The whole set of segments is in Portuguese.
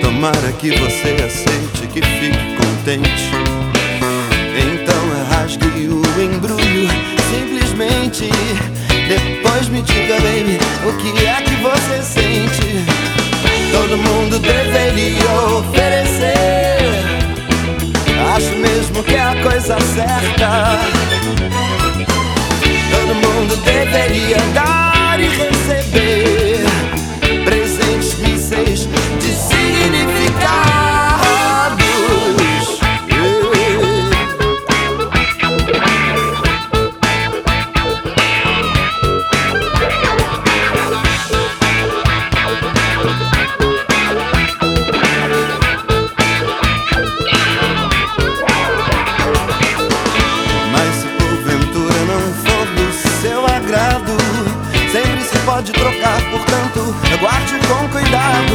Tomara que você aceite, que fique contente. Então rasgue o embrulho, simplesmente. Depois me diga, baby, o que é que você sente. Todo mundo deveria oferecer. Acho mesmo que é a coisa certa. Pode trocar, portanto, guarde com cuidado.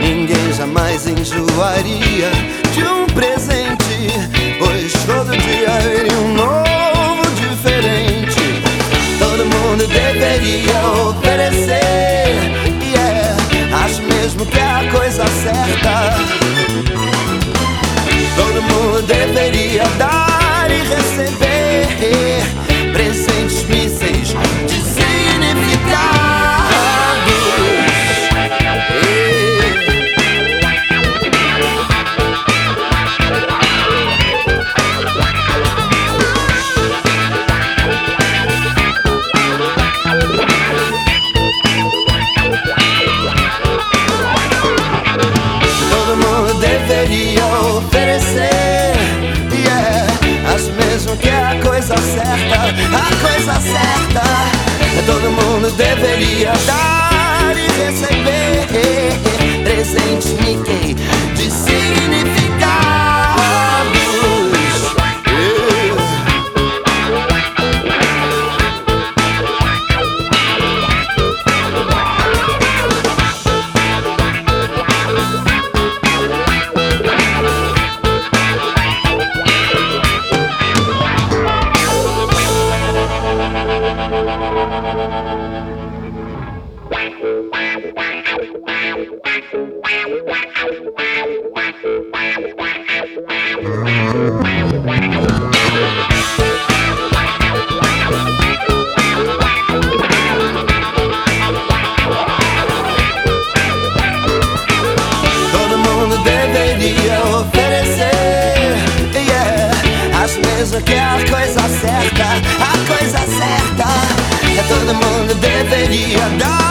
Ninguém jamais enjoaria de um presente, pois todo dia veria um novo diferente. Todo mundo deveria oferecer, e é, acho mesmo que é a coisa certa. Deveria oferecer. É, acho mesmo que é a coisa certa, a coisa certa. Todo mundo deveria dar que é a coisa certa, a coisa certa. É todo mundo deveria dar